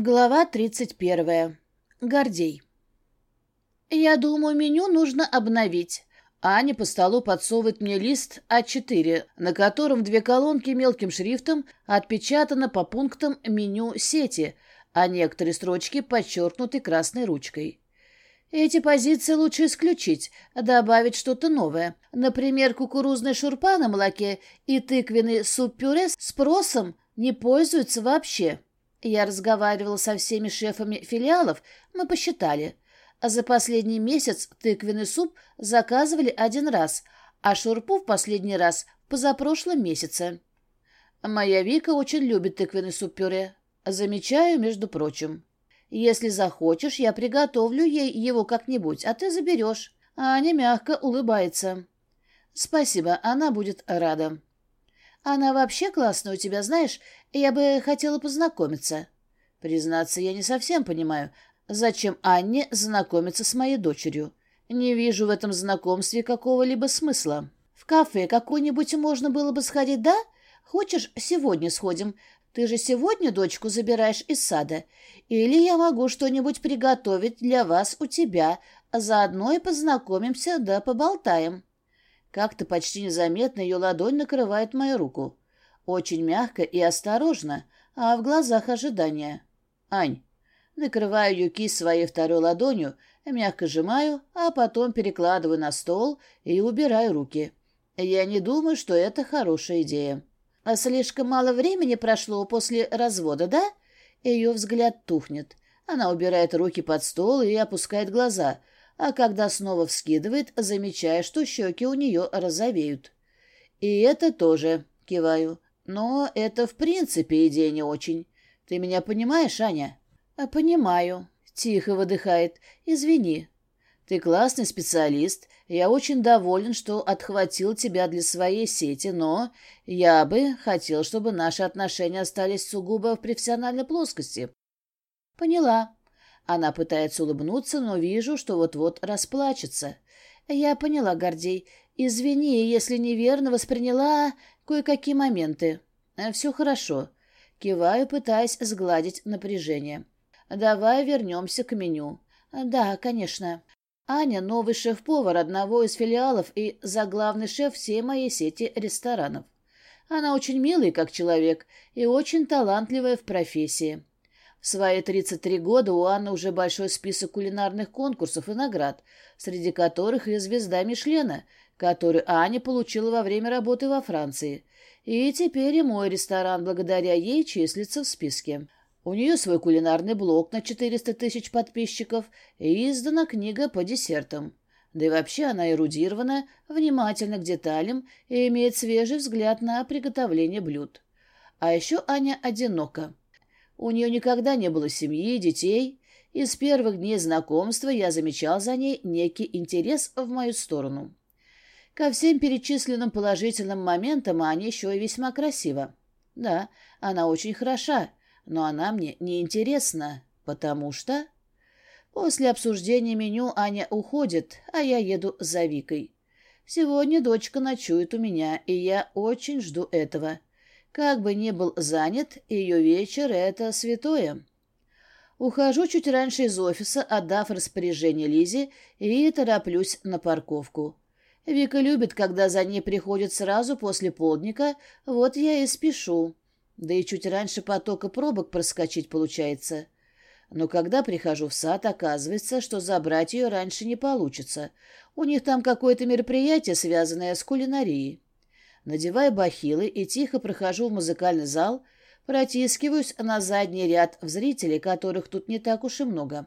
Глава 31. Гордей. «Я думаю, меню нужно обновить». Аня по столу подсовывает мне лист А4, на котором две колонки мелким шрифтом отпечатано по пунктам меню сети, а некоторые строчки подчеркнуты красной ручкой. Эти позиции лучше исключить, добавить что-то новое. Например, кукурузный шурпа на молоке и тыквенный суп-пюре спросом не пользуются вообще. Я разговаривала со всеми шефами филиалов, мы посчитали. За последний месяц тыквенный суп заказывали один раз, а шурпу в последний раз позапрошлом месяце. Моя Вика очень любит тыквенный суп-пюре. Замечаю, между прочим. Если захочешь, я приготовлю ей его как-нибудь, а ты заберешь. Аня мягко улыбается. Спасибо, она будет рада. Она вообще классная у тебя, знаешь, я бы хотела познакомиться. Признаться, я не совсем понимаю, зачем Анне знакомиться с моей дочерью. Не вижу в этом знакомстве какого-либо смысла. В кафе какое-нибудь можно было бы сходить, да? Хочешь, сегодня сходим? Ты же сегодня дочку забираешь из сада. Или я могу что-нибудь приготовить для вас у тебя, заодно и познакомимся да поболтаем. Как-то почти незаметно ее ладонь накрывает мою руку. Очень мягко и осторожно, а в глазах ожидания. «Ань». Накрываю ее кисть своей второй ладонью, мягко сжимаю, а потом перекладываю на стол и убираю руки. Я не думаю, что это хорошая идея. А слишком мало времени прошло после развода, да? Ее взгляд тухнет. Она убирает руки под стол и опускает глаза, а когда снова вскидывает, замечая, что щеки у нее розовеют. «И это тоже», — киваю. «Но это в принципе идея не очень. Ты меня понимаешь, Аня?» «А «Понимаю», — тихо выдыхает. «Извини. Ты классный специалист. Я очень доволен, что отхватил тебя для своей сети, но я бы хотел, чтобы наши отношения остались сугубо в профессиональной плоскости». «Поняла», она пытается улыбнуться, но вижу, что вот-вот расплачется. Я поняла, Гордей. Извини, если неверно восприняла кое-какие моменты. Все хорошо. Киваю, пытаясь сгладить напряжение. Давай вернемся к меню. Да, конечно. Аня — новый шеф-повар одного из филиалов и заглавный шеф всей моей сети ресторанов. Она очень милый как человек и очень талантливая в профессии. В свои 33 года у Анны уже большой список кулинарных конкурсов и наград, среди которых и звезда Мишлена, которую Аня получила во время работы во Франции. И теперь и мой ресторан благодаря ей числится в списке. У нее свой кулинарный блог на 400 тысяч подписчиков и издана книга по десертам. Да и вообще она эрудирована, внимательна к деталям и имеет свежий взгляд на приготовление блюд. А еще Аня одинока. У нее никогда не было семьи, детей, и с первых дней знакомства я замечал за ней некий интерес в мою сторону. Ко всем перечисленным положительным моментам Аня еще и весьма красива. Да, она очень хороша, но она мне не интересна, потому что... После обсуждения меню Аня уходит, а я еду за Викой. Сегодня дочка ночует у меня, и я очень жду этого. Как бы ни был занят, ее вечер — это святое. Ухожу чуть раньше из офиса, отдав распоряжение Лизе, и тороплюсь на парковку. Вика любит, когда за ней приходят сразу после полдника, вот я и спешу. Да и чуть раньше потока пробок проскочить получается. Но когда прихожу в сад, оказывается, что забрать ее раньше не получится. У них там какое-то мероприятие, связанное с кулинарией надеваю бахилы и тихо прохожу в музыкальный зал, протискиваюсь на задний ряд в зрителей, которых тут не так уж и много.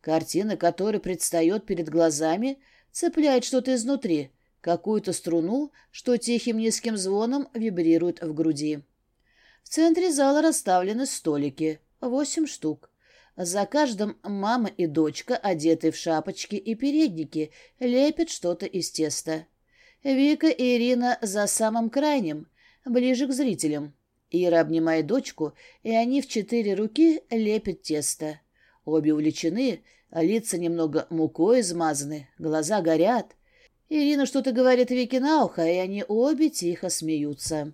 Картина, которая предстает перед глазами, цепляет что-то изнутри, какую-то струну, что тихим низким звоном вибрирует в груди. В центре зала расставлены столики, восемь штук. За каждым мама и дочка, одетые в шапочки и передники, лепят что-то из теста. Вика и Ирина за самым крайним, ближе к зрителям. Ира обнимает дочку, и они в четыре руки лепят тесто. Обе увлечены, лица немного мукой измазаны, глаза горят. Ирина что-то говорит Вике на ухо, и они обе тихо смеются.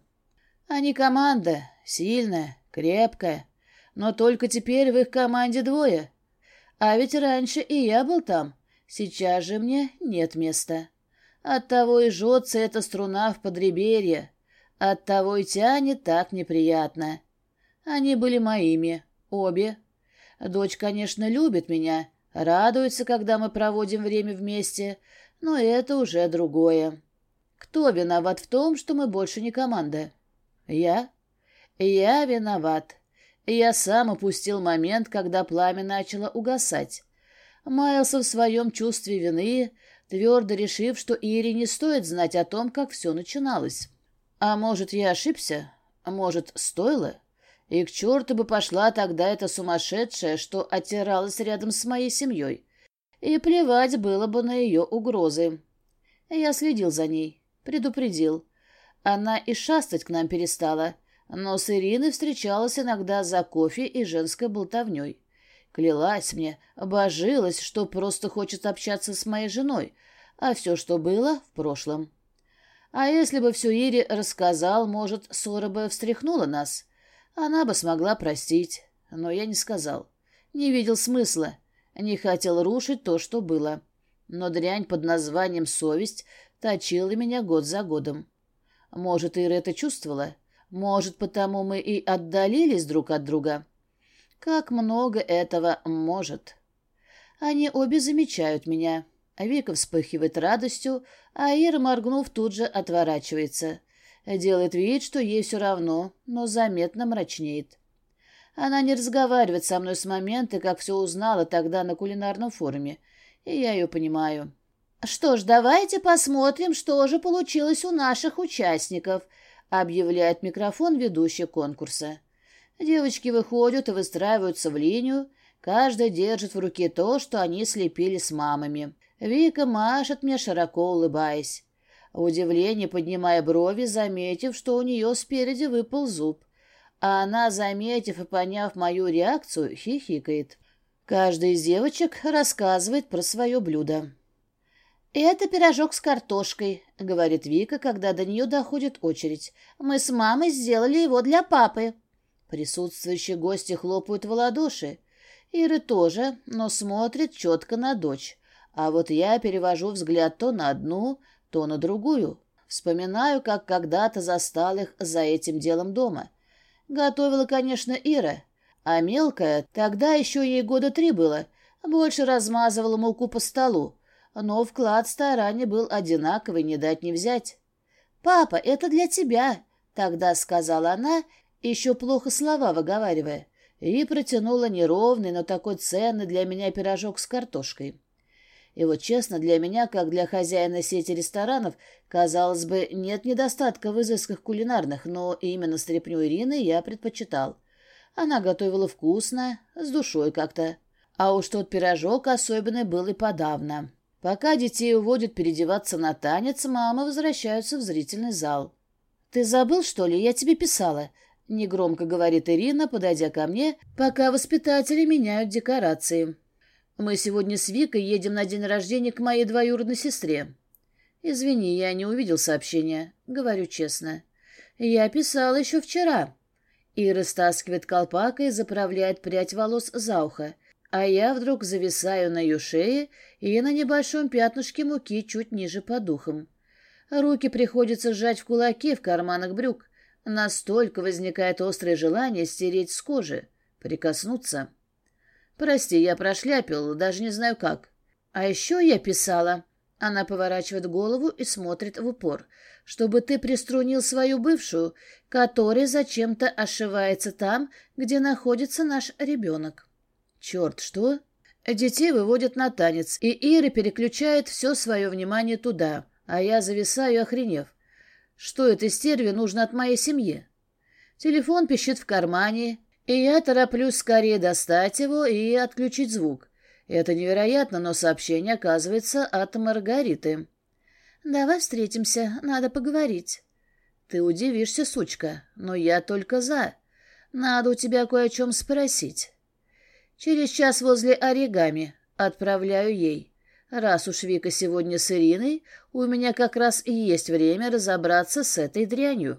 Они команда, сильная, крепкая. Но только теперь в их команде двое. А ведь раньше и я был там. Сейчас же мне нет места. Оттого и жжется эта струна в подреберье. Оттого и тянет так неприятно. Они были моими, обе. Дочь, конечно, любит меня, радуется, когда мы проводим время вместе, но это уже другое. Кто виноват в том, что мы больше не команда? Я? Я виноват. Я сам упустил момент, когда пламя начало угасать. Маялся в своем чувстве вины, твердо решив, что Ире не стоит знать о том, как все начиналось. А может, я ошибся? Может, стоило? И к черту бы пошла тогда эта сумасшедшая, что оттиралась рядом с моей семьей. И плевать было бы на ее угрозы. Я следил за ней, предупредил. Она и шастать к нам перестала, но с Ириной встречалась иногда за кофе и женской болтовней. Клялась мне, божилась, что просто хочет общаться с моей женой, а все, что было, в прошлом. А если бы все Ире рассказал, может, ссора бы встряхнула нас. Она бы смогла простить, но я не сказал. Не видел смысла, не хотел рушить то, что было. Но дрянь под названием «совесть» точила меня год за годом. Может, Ира это чувствовала? Может, потому мы и отдалились друг от друга? Как много этого может. Они обе замечают меня. Вика вспыхивает радостью, а Ира, моргнув, тут же отворачивается. Делает вид, что ей все равно, но заметно мрачнеет. Она не разговаривает со мной с момента, как все узнала тогда на кулинарном форуме, и я ее понимаю. «Что ж, давайте посмотрим, что же получилось у наших участников», объявляет микрофон ведущий конкурса. Девочки выходят и выстраиваются в линию, каждая держит в руке то, что они слепили с мамами. Вика машет мне, широко улыбаясь. В удивлении, поднимая брови, заметив, что у нее спереди выпал зуб. А она, заметив и поняв мою реакцию, хихикает. Каждая из девочек рассказывает про свое блюдо. «Это пирожок с картошкой», — говорит Вика, когда до нее доходит очередь. «Мы с мамой сделали его для папы». Присутствующие гости хлопают в ладоши. Иры тоже, но смотрит четко на дочь. А вот я перевожу взгляд то на одну, то на другую. Вспоминаю, как когда-то застал их за этим делом дома. Готовила, конечно, Ира, а мелкая, тогда еще ей года три было, больше размазывала муку по столу, но вклад старания был одинаковый, не дать не взять. «Папа, это для тебя», — тогда сказала она, еще плохо слова выговаривая, и протянула неровный, но такой ценный для меня пирожок с картошкой. И вот честно, для меня, как для хозяина сети ресторанов, казалось бы, нет недостатка в изысках кулинарных, но именно стряпню Ирины я предпочитал. Она готовила вкусно, с душой как-то. А уж тот пирожок особенный был и подавно. Пока детей уводят переодеваться на танец, мама возвращаются в зрительный зал. «Ты забыл, что ли? Я тебе писала», — негромко говорит Ирина, подойдя ко мне, пока воспитатели меняют декорации. Мы сегодня с Викой едем на день рождения к моей двоюродной сестре. Извини, я не увидел сообщения, говорю честно. Я писала еще вчера. Ира стаскивает колпак и заправляет прядь волос за ухо, а я вдруг зависаю на ее шее и на небольшом пятнышке муки чуть ниже по духам. Руки приходится сжать в кулаки в карманах брюк. Настолько возникает острое желание стереть с кожи, прикоснуться. «Прости, я прошляпил, даже не знаю как». «А еще я писала...» Она поворачивает голову и смотрит в упор. «Чтобы ты приструнил свою бывшую, которая зачем-то ошивается там, где находится наш ребенок». «Черт, что?» Детей выводят на танец, и Ира переключает все свое внимание туда, а я зависаю, охренев. Что этой стерве нужно от моей семьи? Телефон пищит в кармане, и я тороплюсь скорее достать его и отключить звук. Это невероятно, но сообщение оказывается от Маргариты. «Давай встретимся, надо поговорить». «Ты удивишься, сучка, но я только за. Надо у тебя кое о чем спросить». «Через час возле оригами. Отправляю ей. Раз уж Вика сегодня с Ириной, у меня как раз и есть время разобраться с этой дрянью».